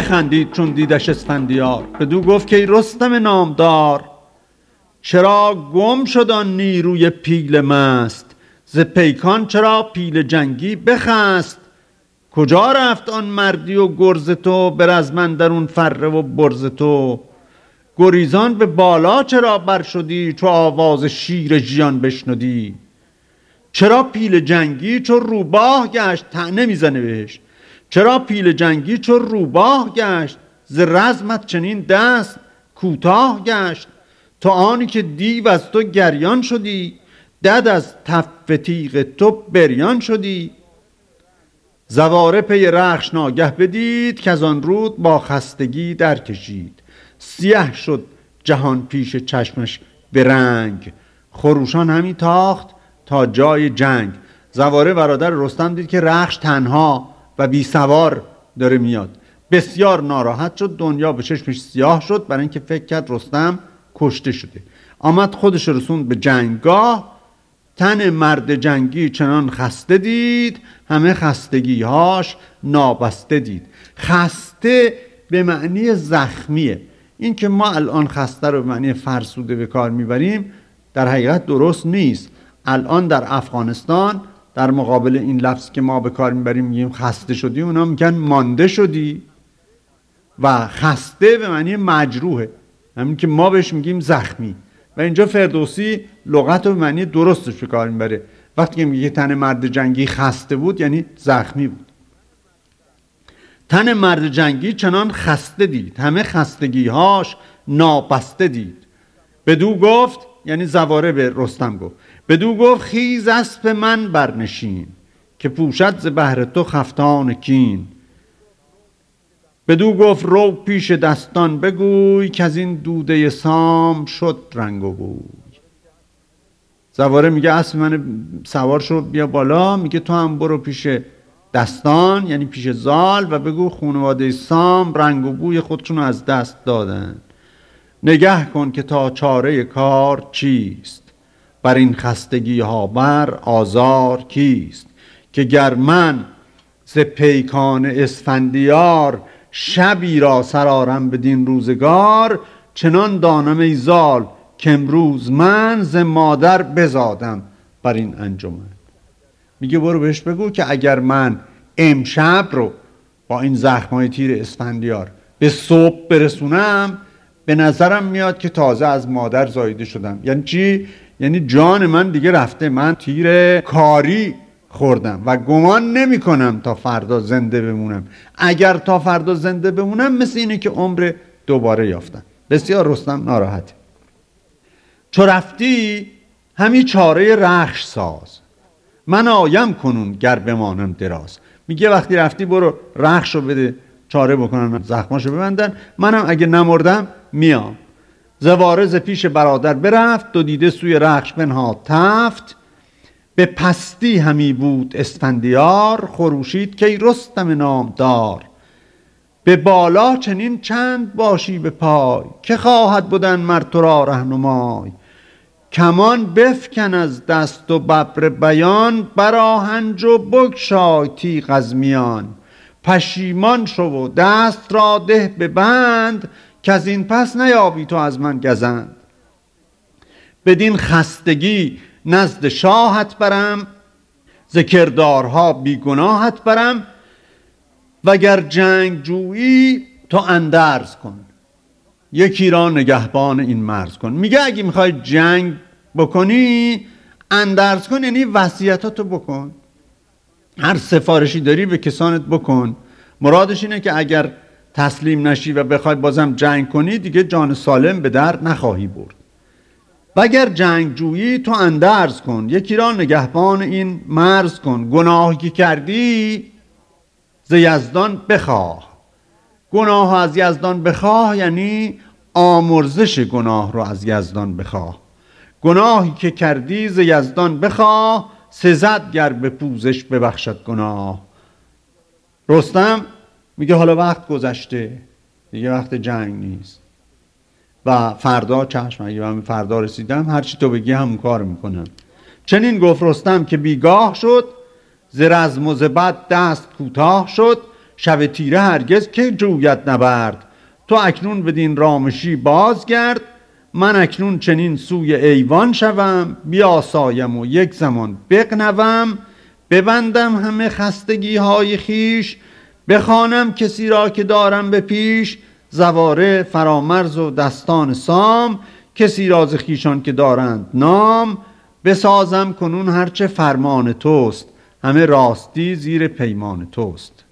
بخندید چون دیدش اسفندیار؟ بدو گفت که ای رستم نامدار چرا گم شد آن نیروی پیل مست؟ ز پیکان چرا پیل جنگی بخست؟ کجا رفت آن مردی و گرز تو؟ به رزم درون فره و برز تو. گریزان به بالا چرا بر شدی؟ چو آواز شیر ژیان بشنودی. چرا پیل جنگی؟ چو روباه گشت تنه می‌زنه بهش چرا پیل جنگی چو روباه گشت؟ ز رزمت چنین دست کوتاه گشت. تو آنی که دیو از تو گریان شدی دد از تف تیغ تو بریان شدی. زواره پی رخش ناگه بدید که از آن رود با خستگی در کشید سیه شد جهان پیش چشمش به رنگ. خروشان همی تاخت تا جای جنگ. زواره برادر رستم دید که رخش تنها و بی سوار داره میاد. بسیار ناراحت شد دنیا به چشمش سیاه شد برای اینکه فکر کرد رستم کشته شده. آمد خودش رسوند به جنگاه تن مرد جنگی چنان خسته دید همه خستگیهاش نابسته دید. خسته به معنی زخمیه. این که ما الان خسته رو به معنی فرسوده به کار می‌بریم در حقیقت درست نیست. الان در افغانستان در مقابل این لفظ که ما به کار می‌بریم میگیم خسته شدی اونا میگن مانده شدی و خسته به معنی مجروحه. همین که ما بهش میگیم زخمی. و اینجا فردوسی لغت رو به معنی درستش به کار می‌بره. وقتی که میگه تن مرد جنگی خسته بود یعنی زخمی بود. تن مرد جنگی چنان خسته دید. همه خستگیهاش نابسته دید. بدو گفت یعنی زواره به رستم گفت. بدو گفت خیز اسب من برنشین که پوشد ز بهر تو خفتان کین. بدو گفت رو پیش دستان بگوی که از این دوده سام شد رنگ و بوی. زواره میگه اسب من سوار شو بیا بالا. میگه تو هم برو پیش دستان یعنی پیش زال و بگو خانواده سام رنگ و بوی خودشون از دست دادن. نگه کن که تا چاره کار چیست. بر این خستگی ها بر آزار کیست؟ که گر من ز پیکان اسفندیار شبی را سرارم بدین روزگار چنان دانم ای زال که امروز من ز مادر بزادم بر این انجمن. میگه برو بهش بگو که اگر من امشب رو با این زخمای تیر اسفندیار به صبح برسونم به نظرم میاد که تازه از مادر زایده شدم. یعنی چی؟ یعنی جان من دیگه رفته. من تیر کاری خوردم و گمان نمی کنم تا فردا زنده بمونم. اگر تا فردا زنده بمونم مثل اینه که عمر دوباره یافتم. بسیار رستم ناراحته چو رفتی همی چاره رخش ساز. من آیم کنون گر بمانم دراز. میگه وقتی رفتی برو رخش رو بده چاره بکنن زخماشو ببندن. منم اگه نمردم میام. زوارز پیش برادر برفت دو دیده سوی رخش بنها تفت. به پستی همی بود اسفندیار خروشید که رستم نامدار. به بالا چنین چند باشی به پای که خواهد بودن مر تو را رهنمای. کمان بفکن از دست و ببر بیان براهنج و بگشای تیغ از میان. پشیمان شو و دست را ده به بند که از این پس نیابی تو از من گزند. بدین خستگی نزد شاهت برم ذکردارها بیگناهت برم وگر جنگ جویی تو اندرز کن. یکی را نگهبان این مرز کن. میگه اگه می‌خوای جنگ بکنی اندرز کن یعنی وصیتاتو بکن. هر سفارشی داری به کسانت بکن. مرادش اینه که اگر تسلیم نشی و بخوای بازم جنگ کنی دیگه جان سالم به در نخواهی برد. و اگر جنگ جویی تو اندرز کن. یکی را نگهبان این مرز کن. گناهی که کردی ز یزدان بخواه. گناه از یزدان بخواه یعنی آمرزش گناه رو از یزدان بخواه. گناهی که کردی ز یزدان بخواه سزد گر به پوزش ببخشد گناه. رستم میگه حالا وقت گذشته. دیگه وقت جنگ نیست. و فردا چشم اگه من فردا رسیدم هرچی تو بگی همون کار می‌کنم. چنین گفت رستم که بیگاه شد ز رزم و ز بد دست کوتاه شد. شب تیره هرگز که جویت نبرد؟ تو اکنون بدین رامشی بازگرد. من اکنون چنین سوی ایوان شوم. بیاسایم و یک زمان بقنوم ببندم همه خستگی های خیش بخوانم کسی را که دارم به پیش زواره فرامرز و دستان سام. کسی راز خیشان که دارند نام. بسازم کنون هرچه فرمان توست همه راستی زیر پیمان توست.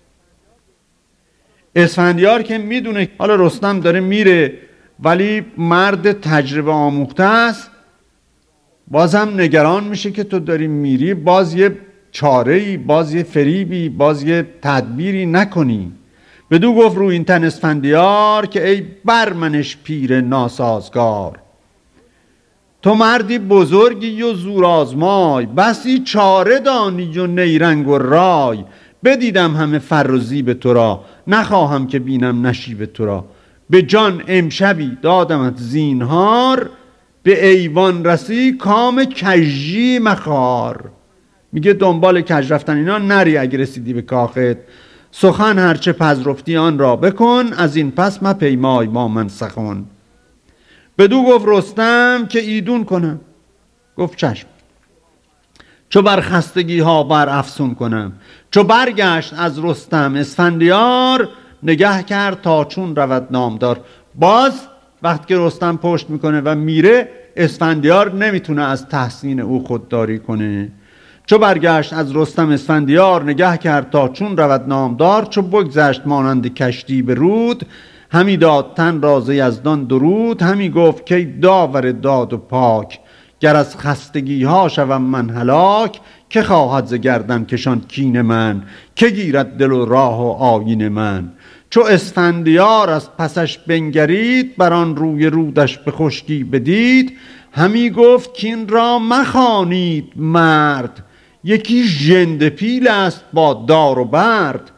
اسفندیار که می‌دونه حالا رستم داره میره ولی مرد تجربه آموخته است. بازم نگران میشه که تو داری میری. باز یه چاره باز یه فریبی باز یه تدبیری نکنی. بدو گفت رو این تن اسفندیار که ای برمنش پیر ناسازگار. تو مردی بزرگی و زورآزمای بسی چاره دانی و نیرنگ و رای. بدیدم همه فر و زیب تو را نخواهم که بینم نشیب تو را. به جان امشبی دادمت زینهار به ایوان رسی کام کجی مخار. میگه دنبال کج رفتن اینا نری اگه رسیدی به کاخت. سخن هرچه پذرفتی آن را بکن از این پس ما پیمای با من سخن. بدو گفت رستم که ایدون کنم. گفت چشم. چو بر خستگی ها بر افسون کنم. چو برگشت از رستم اسفندیار نگه کرد تا چون رود نامدار. باز وقتی که رستم پشت می‌کنه و میره اسفندیار نمی‌تونه از تحسین او خودداری کنه. چو برگشت از رستم اسفندیار نگه کرد تا چون رود نامدار چو بگذشت مانند کشتی به رود. همی داد تن راز یزدان درود همی گفت که داور داد و پاک گر از خستگی ها شوم من هلاک که خواهد ز گردن کشان کین من که گیرد دل و راه و آیین من. چو اسفندیار از پسش بنگرید بر آن روی رودش به خشکی بدید همی گفت کین را مخانید مرد. یکی ژنده پیل است با دار و برد.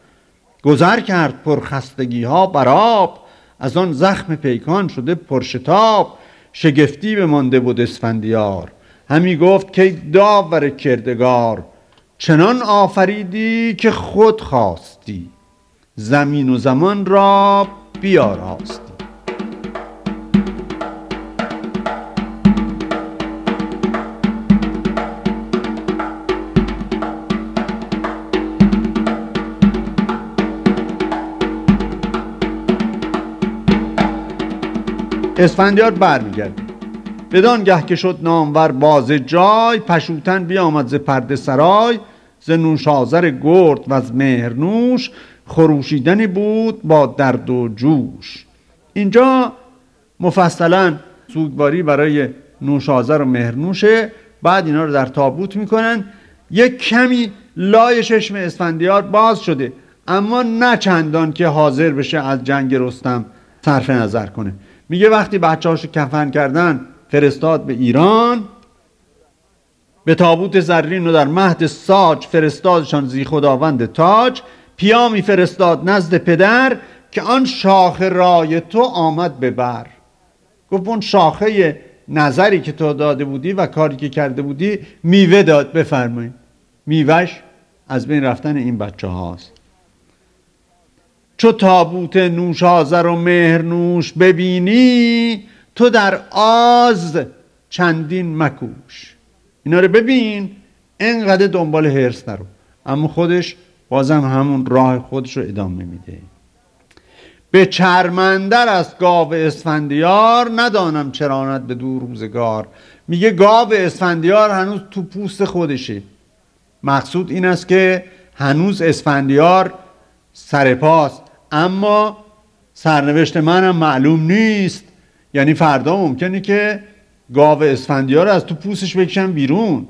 گذر کرد پرخستگی ها براب از آن زخم پیکان شده پرشتاب. شگفتی بمانده بود اسفندیار. همی گفت که داور کردگار چنان آفریدی که خود خواستی. زمین و زمان را بیاراستی اسفندیار برمیگرد. بدان گه که شد نامور باز جای پشوتن بیامد ز پرده سرای. ز نوشازر گرد و از مهرنوش خروشیدنی بود با درد و جوش. اینجا مفصلا سوگواری برای نوشازر و مهرنوشه بعد اینا رو در تابوت می‌کنن. یک کمی لای چشم اسفندیار باز شده. اما نه چندان که حاضر بشه از جنگ رستم صرف نظر کنه. میگه وقتی بچه هاشو کفن کردن فرستاد به ایران به تابوت زرین و در مهد ساج فرستادشان زی خداوند تاج. پیامی فرستاد نزد پدر که آن شاخه رای تو آمد ببر گفت اون شاخه نظری که تو داده بودی و کاری که کرده بودی میوه داد بفرمایید. میوهش از بین رفتن این بچه هاست چو تابوت نوشازر و مهرنوش ببینی تو در آز چندین مکوش. اینا رو ببین انقدر دنبال هرس نرو. اما خودش بازم همون راه خودش رو ادامه میده. به چرمندر از گاو اسفندیار ندانم چراند به دور روزگار. میگه گاو اسفندیار هنوز تو پوست خودشه. مقصود این است که هنوز اسفندیار سرپاست اما سرنوشت منم معلوم نیست. یعنی فردا ممکنه که گاو اسفندیار از تو پوستش بکشن بیرون.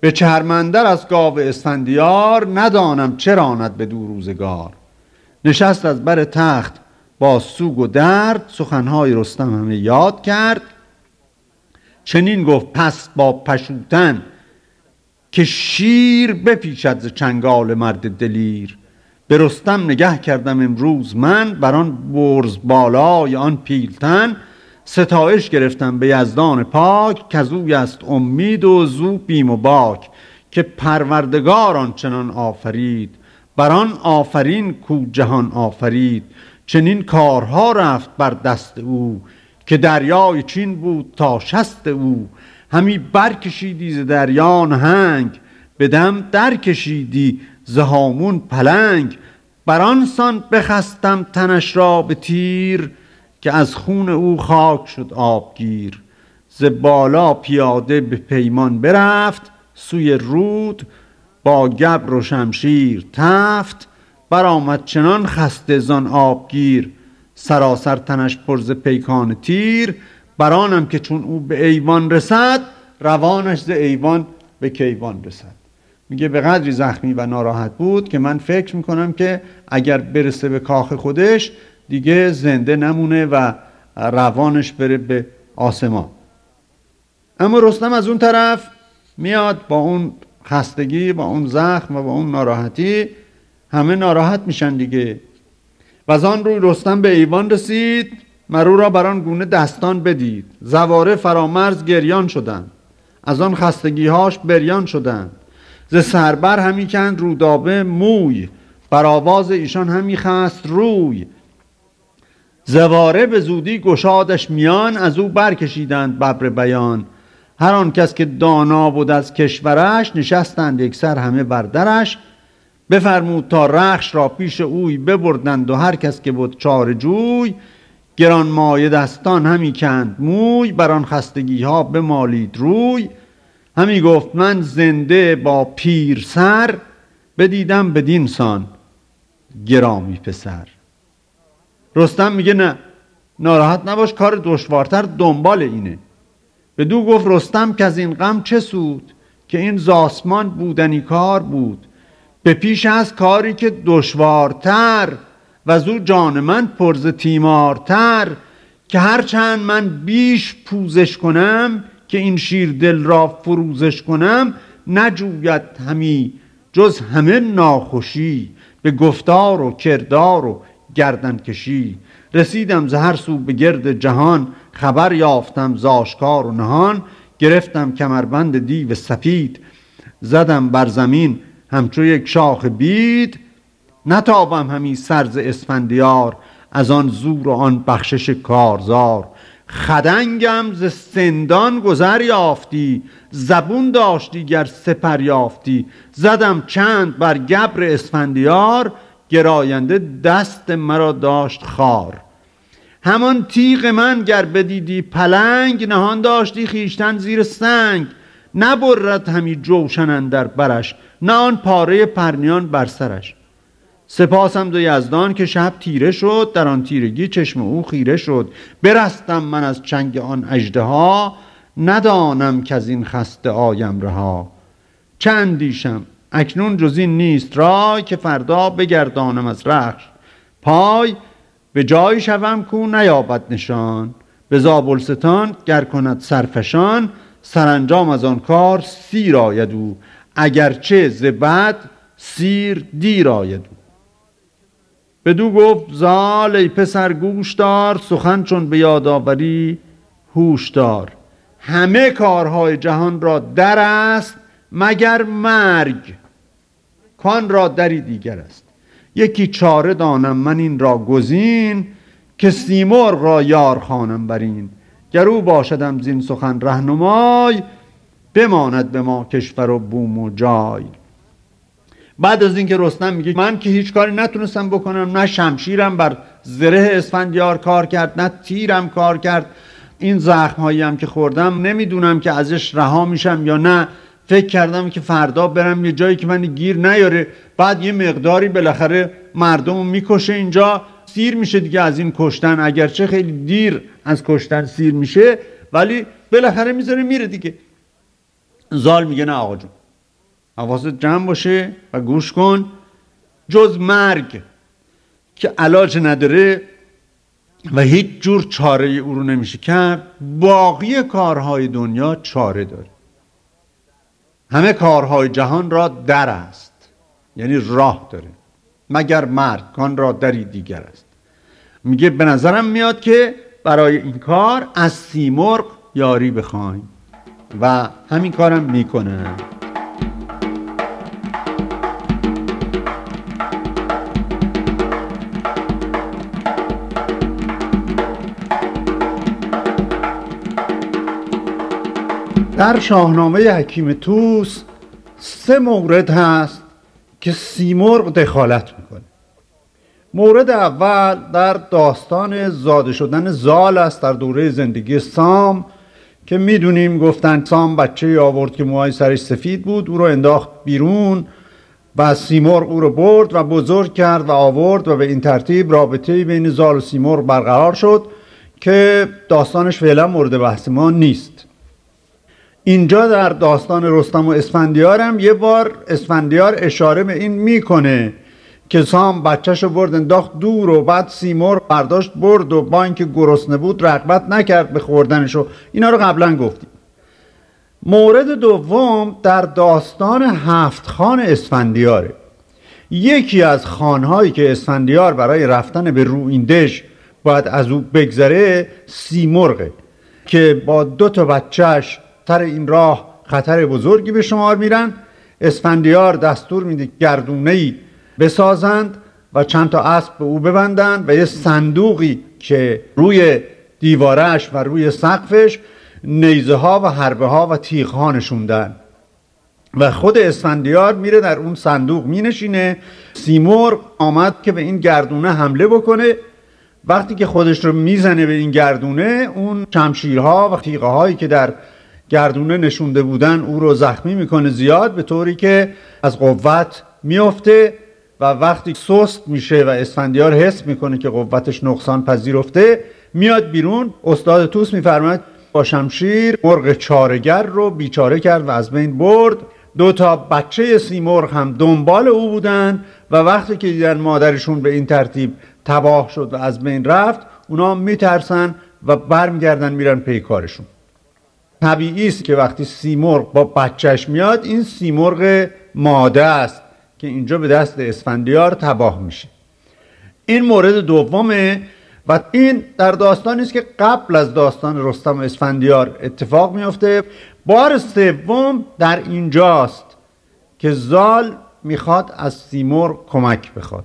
به چرمندر از گاو اسفندیار ندانم چرا آند به دو روزگار. نشست از بر تخت با سوگ و درد سخنهای رستم همه یاد کرد. چنین گفت پس با پشوتن که شیر بپیچد ز چنگال مرد دلیر. به رستم نگه کردم امروز. من بر آن برز بالای آن پیلتن ستایش گرفتم به یزدان پاک که اوی است امید و زو بیم و باک که پروردگار چنان آفرید. بران آفرین کو جهان آفرید. چنین کارها رفت بر دست او که دریای چین بود تا شست او. همی برکشیدی ز دریا نهنگ به دم در کشیدی ز هامون پلنگ بران سان بخستم تنش را به تیر که از خون او خاک شد آبگیر. ز بالا پیاده به پیمان برفت سوی رود با گبر و شمشیر تفت. برآمد چنان خسته زان آبگیر. سراسر تنش پر ز پیکان تیر. برانم که چون او به ایوان رسد روانش ز ایوان به کیوان رسد. میگه به قدری زخمی و ناراحت بود که من فکر می‌کنم که اگر برسه به کاخ خودش دیگه زنده نمونه و روانش بره به آسمان. اما رستم از اون طرف میاد با اون خستگی با اون زخم و با اون ناراحتی همه ناراحت میشن دیگه. و از آن روی رستم به ایوان رسید مرو را بر آن گونه دستان بدید. زواره فرامرز گریان شدند. از آن خستگیهاش بریان شدند. ز سربر همی کند رودابه موی بر آواز ایشان همی خست روی. زواره به زودی گشادش میان از او برکشیدند ببر بیان. هر آن کس که دانا بود از کشورش نشستند یک سر همه بر درش. بفرمود تا رخش را پیش اوی ببردند و هر کس که بود چار جوی. گران مایه دستان همی کند موی بر آن خستگی ها بمالید روی. همی گفت من زنده با پیر سر بدیدم بدین سان گرامی پسر. رستم میگه نه ناراحت نباش کار دشوارتر دنبال اینه. به دو گفت رستم که از این غم چه سود؟ که این زاسمان بودنی کار بود. به پیش از کاری که دشوارتر و زو جان من پرز تیمارتر. که هرچند من بیش پوزش کنم که این شیر دل را فروزش کنم نجوید همی جز همه ناخوشی به گفتار و کردار و گردن کشی. رسیدم ز هر سو به گرد جهان خبر یافتم زاشکار و نهان گرفتم کمربند دیو سپید زدم بر زمین همچو یک شاخ بید نتابم همی سرز اسفندیار از آن زور و آن بخشش کارزار. خدنگم ز سندان گذر یافتی زبون داشتی گر سپر یافتی. زدم چند بر گبر اسفندیار گراینده دست مرا داشت خار همان تیغ من گر بدیدی پلنگ نهان داشتی خیشتن زیر سنگ. نبرد همی جوشن در برش نه آن پاره پرنیان بر سرش. سپاسم دو یزدان که شب تیره شد در آن تیرگی چشم او خیره شد. برستم من از چنگ آن ها ندانم که از این خسته آیم رها. چه اندیشم؟ اکنون جز این نیست رای که فردا بگردانم از رخش. پای به جایی شوم کو نیابد نشان. به زابلستان گر کند سرفشان سرانجام از آن کار سیر آید او. اگرچه ز بد سیر دیر آید بدو گفت زال ای پسر گوش دار سخن چون به یادآوری هوش دار. همه کارهای جهان را در است مگر مرگ؟ کان را دری دیگر است. یکی چاره دانم من این را گزین که سیمرغ را یار خانم برین گر او باشدم زین سخن رهنمای بماند به ما کشور و بوم و جای. بعد از اینکه رستم میگه من که هیچ کاری نتونستم بکنم نه شمشیرم بر زره اسفندیار کار کرد نه تیرم کار کرد. این زخم هایی هم که خوردم نمی‌دونم که ازش رها میشم یا نه. فکر کردم که فردا برم یه جایی که من گیر نیاره. بعد یه مقداری بالاخره مردم می‌کشه اینجا. سیر میشه دیگه از این کشتن. اگرچه خیلی دیر از کشتن سیر میشه ولی بالاخره می‌ذاره میره دیگه. زال میگه نه آقا جون. حواست جمع باشه و گوش کن. جز مرگ که علاج نداره و هیچ جور چاره او رو نمیشه کرد باقی کارهای دنیا چاره داره. همه کارهای جهان را در است یعنی راه داره. مگر مرگ کان را دری دیگر است. میگه به نظرم میاد که برای این کار از سیمرغ یاری بخوایم. و همین کارم می‌کنه در شاهنامه حکیم توس سه مورد هست که سیمرغ دخالت می‌کنه. مورد اول در داستان زاده شدن زال است در دوره زندگی سام که می‌دونیم گفتن سام بچه آورد که موهای سرش سفید بود او رو انداخت بیرون و سیمرغ او رو برد و بزرگ کرد و آورد و به این ترتیب رابطه بین زال و سیمرغ برقرار شد که داستانش فعلا مورد بحث ما نیست. اینجا در داستان رستم و اسفندیار هم یه بار اسفندیار اشاره به این می‌کنه که سام بچهش رو برد انداخت دور و بعد سیمور برداشت برد و با اینکه گرسنه بود رغبت نکرد به خوردنش و اینا رو قبلا گفتیم. مورد دوم در داستان هفت خان اسفندیاره. یکی از خانهایی که اسفندیار برای رفتن به رویندش باید از او بگذره سیمرغه که با دو تا بچهش تر این راه خطر بزرگی به شمار میرن. اسفندیار دستور میده گردونه ای بسازند و چند تا اسب به او ببندند و یه صندوقی که روی دیوارش و روی سقفش نیزه ها و حربه ها و تیغ ها نشوندن. و خود اسفندیار میره در اون صندوق مینشینه. سیمور آمد که به این گردونه حمله بکنه. وقتی که خودش رو می‌زنه به این گردونه اون شمشیرها و تیغه هایی که در گردونه نشونده بودن او رو زخمی می‌کنه زیاد به طوری که از قوت میفته و وقتی سست میشه و اسفندیار حس می‌کنه که قوتش نقصان پذیرفته میاد بیرون. استاد توس میفرماید با شمشیر مرغ چارگر رو بیچاره کرد و از بین برد. دو تا بچه سیمرغ هم دنبال او بودند و وقتی که دیدن مادرشون به این ترتیب تباه شد و از بین رفت اونا میترسن و برمیگردن میرن پی کارشون. طبیعی است که وقتی سیمرغ با بچهش میاد این سیمرغ ماده است که اینجا به دست اسفندیار تباه میشه. این مورد دومه و این در داستانی است که قبل از داستان رستم و اسفندیار اتفاق میفته بار سوم در اینجاست که زال می‌خواد از سیمرغ کمک بخواد.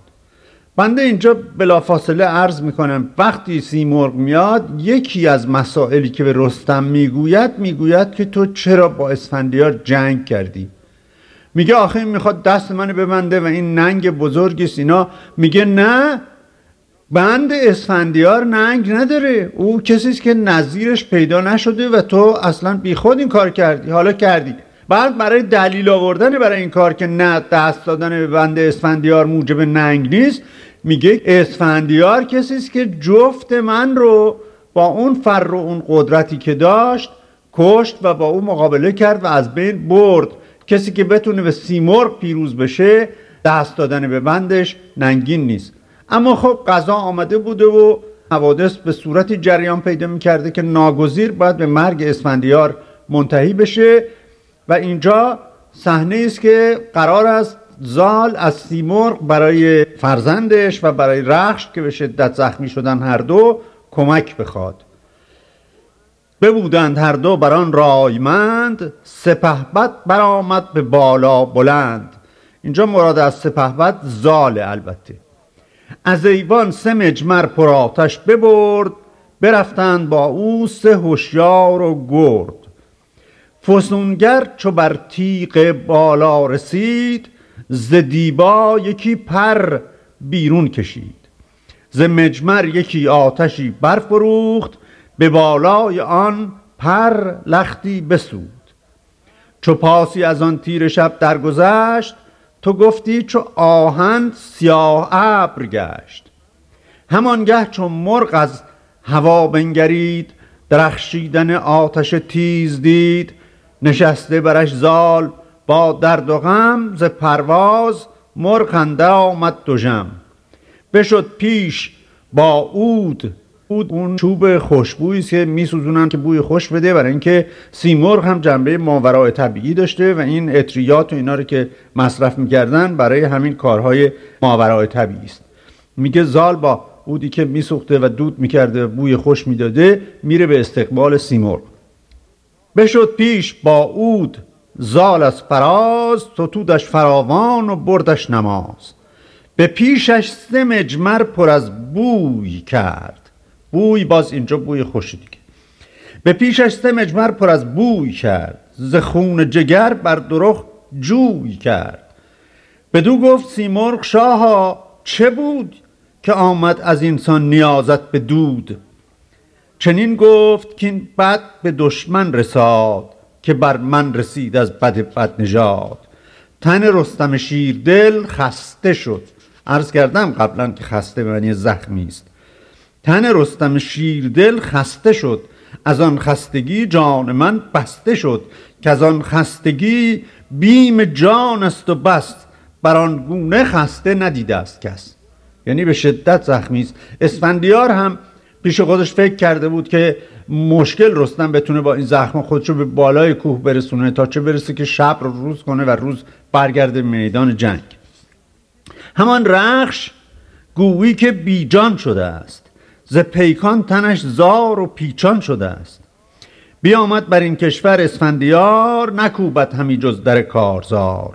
بنده اینجا بلافاصله عرض می‌کنم وقتی سیمرغ میاد یکی از مسائلی که به رستم می‌گوید می‌گوید که تو چرا با اسفندیار جنگ کردی؟ میگه آخه این می‌خواد دست منو ببنده و این ننگ بزرگی اینا میگه نه بند اسفندیار ننگ نداره. او کسی که نظیرش پیدا نشده و تو اصلا بیخود این کار کردی حالا کردی. بعد برای دلیل آوردن برای این کار که نه دست دادن به بند اسفندیار موجب ننگ نیست میگه اسفندیار کسی است که جفت من رو با اون فر و اون قدرتی که داشت کشت و با او مقابله کرد و از بین برد. کسی که بتونه به سیمرغ پیروز بشه دست دادن به بندش ننگین نیست. اما خب قضا آمده بوده و حوادث به صورتی جریان پیدا می‌کرده که ناگزیر باید به مرگ اسفندیار منتهی بشه. و اینجا صحنه است که قرار است زال از سیمرغ برای فرزندش و برای رخش که به شدت زخمی شدن هر دو کمک بخواد. ببودند هر دو بر آن رایمند سپهبد برآمد به بالا بلند. اینجا مراد از سپهبد زال البته. از ایوان سه مجمر پر آتش ببرد برفتند با او سه هوشیار و گرد. فسونگر چو بر تیغ بالا رسید ز دیبا یکی پر بیرون کشید. ز مجمر یکی آتشی برفروخت به بالای آن پر لختی بسود. چو پاسی از آن تیر شب درگذشت تو گفتی چو آهن سیاه ابر گشت. همانگه چو مرغ از هوا بنگرید درخشیدن آتش تیز دید نشسته برش زال با درد و غم ز پرواز مرغ آمد جم بشد پیش با اود اود اون چوب خوشبویی که میسوزونن که بوی خوش بده برای اینکه سیمرغ هم جنبه ماورای طبیعی داشته و این اطریات و اینا رو که مصرف می‌کردن برای همین کارهای ماورای طبیعی است. میگه زال با اودی که میسوخته و دود می‌کرده و بوی خوش می‌داده میره به استقبال سیمرغ بشد پیش با اود زال از فراز تودش فراوان و بردش نماز. به پیشش سه مجمر پر از بوی کرد. بوی باز اینجا بوی خوشی دیگه. به پیشش سه مجمر پر از بوی کرد. ز خون جگر بر درخ جوی کرد. بدو گفت سیمرغ شاها چه بود که آمد از اینسان نیازت به دود؟ چنین گفت که این بد به دشمن رساد. که بر من رسید از بد بد نژاد. تن رستم شیردل خسته شد. عرض کردم قبلا که خسته به معنی زخمی است. تن رستم شیردل خسته شد. از آن خستگی جان من بسته شد. که از آن خستگی بیم جان است و بست. بر آن گونه خسته ندیده است کس. یعنی به شدت زخمی است. اسفندیار هم پیش خودش فکر کرده بود که مشکل رستم بتونه با این زخم خودشو به بالای کوه برسونه تا چه برسه که شب رو روز کنه و روز برگرده میدان جنگ. همان رخش گویی که بیجان شده است. ز پیکان تنش زار و پیچان شده است. بیامد بر این کشور اسفندیار نکوبت همی جز در کارزار.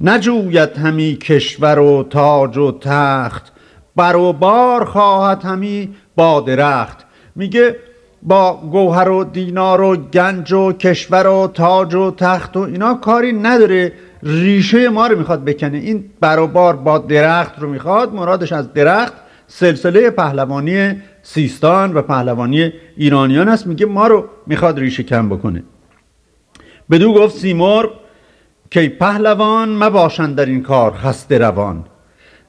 نجوید همی کشور و تاج و تخت. بر و بار خواهد همی با درخت. میگه با گوهر و دینار و گنج و کشور و تاج و تخت و اینا کاری نداره. ریشه ما رو می‌خواد بکنه. این بار با درخت رو می‌خواد. مرادش از درخت سلسله پهلوانی سیستان و پهلوانی ایرانیان است. میگه ما رو می‌خواد ریشه کم بکنه. بدو گفت سیمرغ که پهلوان مباشند در این کار خسته روان.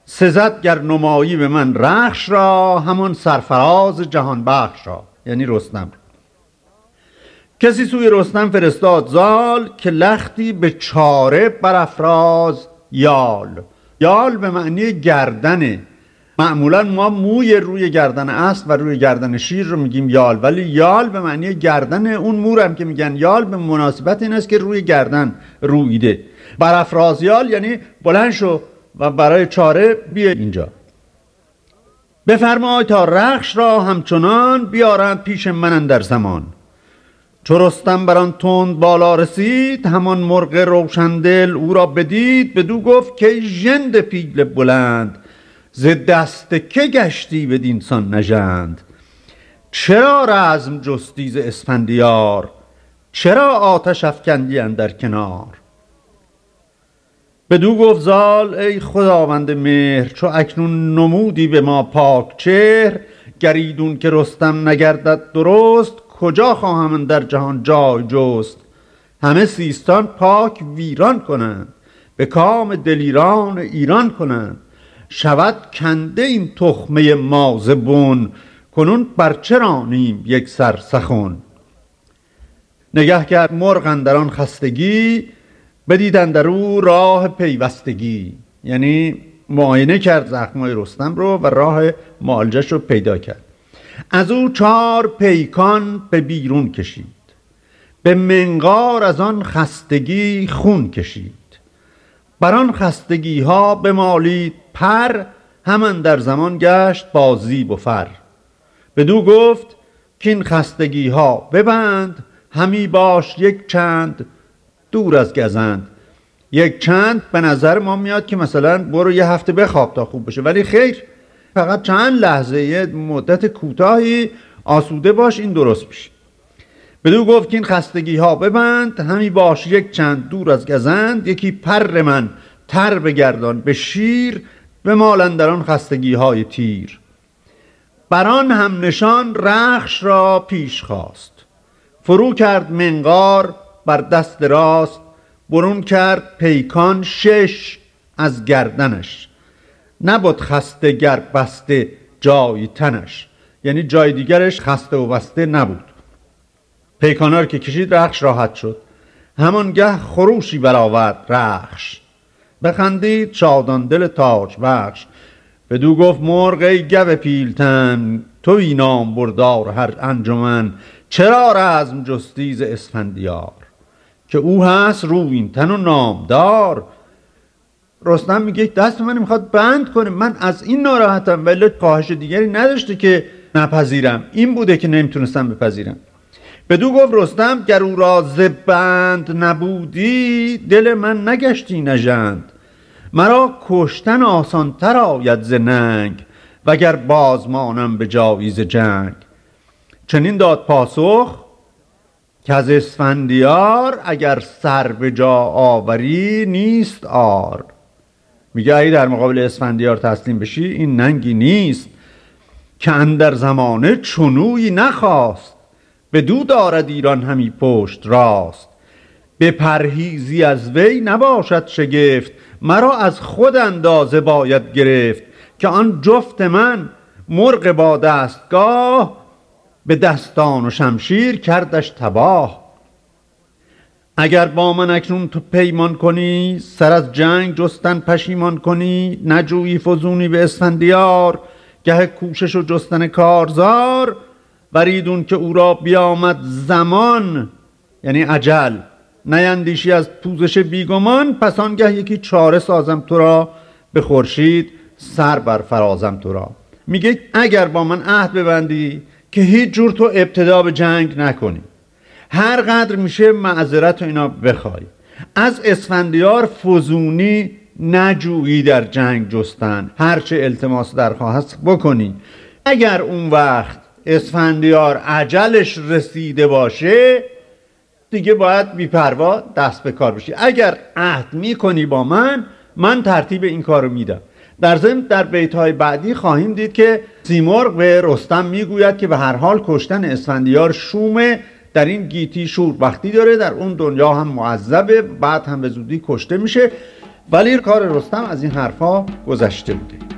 سزد گر نمایی به من رخش را همان سرفراز جهان بخش را. یعنی رستم. کسی سوی رستم فرستاد زال که لختی به چاره برافراز یال. یال به معنی گردنه معمولا ما موی روی گردن اسب و روی گردن شیر رو میگیم یال ولی یال به معنی گردن اون مور هم که میگن. یال به مناسبت این است که روی گردن رویده. برافراز یال یعنی بلند شو و برای چاره بیا اینجا. بفرمای تا رخش را همچنان بیارند پیش من در زمان. چو رستم بر آن تند بالا رسید همان مرغ روشندل او را بدید بدو گفت که ژند پیل بلند ز دست که گشتی به دینسان نژند؟ چرا رزم جستی ز اسفندیار؟ چرا آتش افکندی در کنار؟ بدو گفت زال ای خداوند مهر چو اکنون نمودی به ما پاک چهر گریدون که رستم نگردد درست کجا خواهم در جهان جای جست؟ همه سیستان پاک ویران کنند به کام دلیران ایران کنند. شود کنده این تخمه مازبون کنون بر چرانیم یک سر سخون نگه کرد مرغ در آن خستگی بدیدن در او راه پیوستگی. یعنی معاینه کرد زخمای رستم رو و راه معالجش رو پیدا کرد. از او چار پیکان به بیرون کشید. به منقار از آن خستگی خون کشید. بر آن خستگی ها بمالید پر همان در زمان گشت بازی و فر. بدو گفت که این خستگی ها ببند همی باش یک چند دور از گزند. یک چند به نظر ما میاد که مثلا برو یه هفته بخواب تا خوب بشه. ولی خیر فقط چند لحظه یه مدت کوتاهی آسوده باش این درست میشه. بدو گفت که این خستگی ها ببند همی باش یک چند دور از گزند. یکی پر من تر بگردان به شیر به مالندران خستگی های تیر. بران هم نشان رخش را پیش خواست. فرو کرد منقار بر دست راست برون کرد پیکان شش از گردنش. نبود خسته گر بسته جای تنش. یعنی جای دیگرش خسته و بسته نبود. پیکانار که کشید رخش راحت شد. همانگه خروشی برآورد رخش. بخندید شادان دل تاج بخش. بدو گفت مرغ ای گو پیلتن توی نام بردار هر انجمن. چرا رزم جستیز اسفندیار؟ که او هست روین تن و نامدار. رستم میگه دست من می‌خواد بند کنه. من از این ناراحتم ولی کاهش دیگری نداشته که نپذیرم. این بوده که نمی‌تونستم بپذیرم. بدو گفت رستم گر او را بند نبودی دل من نگشتی نژند. مرا کشتن آسانتر آید ز ننگ وگر بازمانم به جاویز جنگ. چنین داد پاسخ که از اسفندیار اگر سر به جا آوری نیست آر. میگه ای در مقابل اسفندیار تسلیم بشی این ننگی نیست که اندر زمانه چنوی نخواست. به دو دارد ایران همی پشت راست. به پرهیزی از وی نباشد شگفت مرا از خود اندازه باید گرفت که آن جفت من مرغ با دستگاه به دستان و شمشیر کردش تباه. اگر با من اکنون تو پیمان کنی سر از جنگ جستن پشیمان کنی نجویی فزونی به اسفندیار گه کوشش و جستن کارزار وریدون که او را بیامد زمان یعنی عجل نیندیشی از پوزش بیگمان پس آنگه یکی چاره سازم تو را به خورشید سر بر فرازم تو را. میگه اگر با من عهد ببندی که هیچ جور تو ابتدا به جنگ نکنی. هر قدر میشه معذرت و اینا بخوای. از اسفندیار فزونی نجویی در جنگ جستن. هرچه التماس درخواست بکنی. اگر اون وقت اسفندیار عجلش رسیده باشه دیگه باید بیپروا دست به کار بشی. اگر عهد می‌کنی با من من ترتیب این کارو میدم. در ضمن در بیت های بعدی خواهیم دید که سیمرغ به رستم می‌گوید که به هر حال کشتن اسفندیار شومه در این گیتی وقتی داره در اون دنیا هم معذبه بعد هم به زودی کشته میشه. ولی کار رستم از این حرفها گذشته بوده.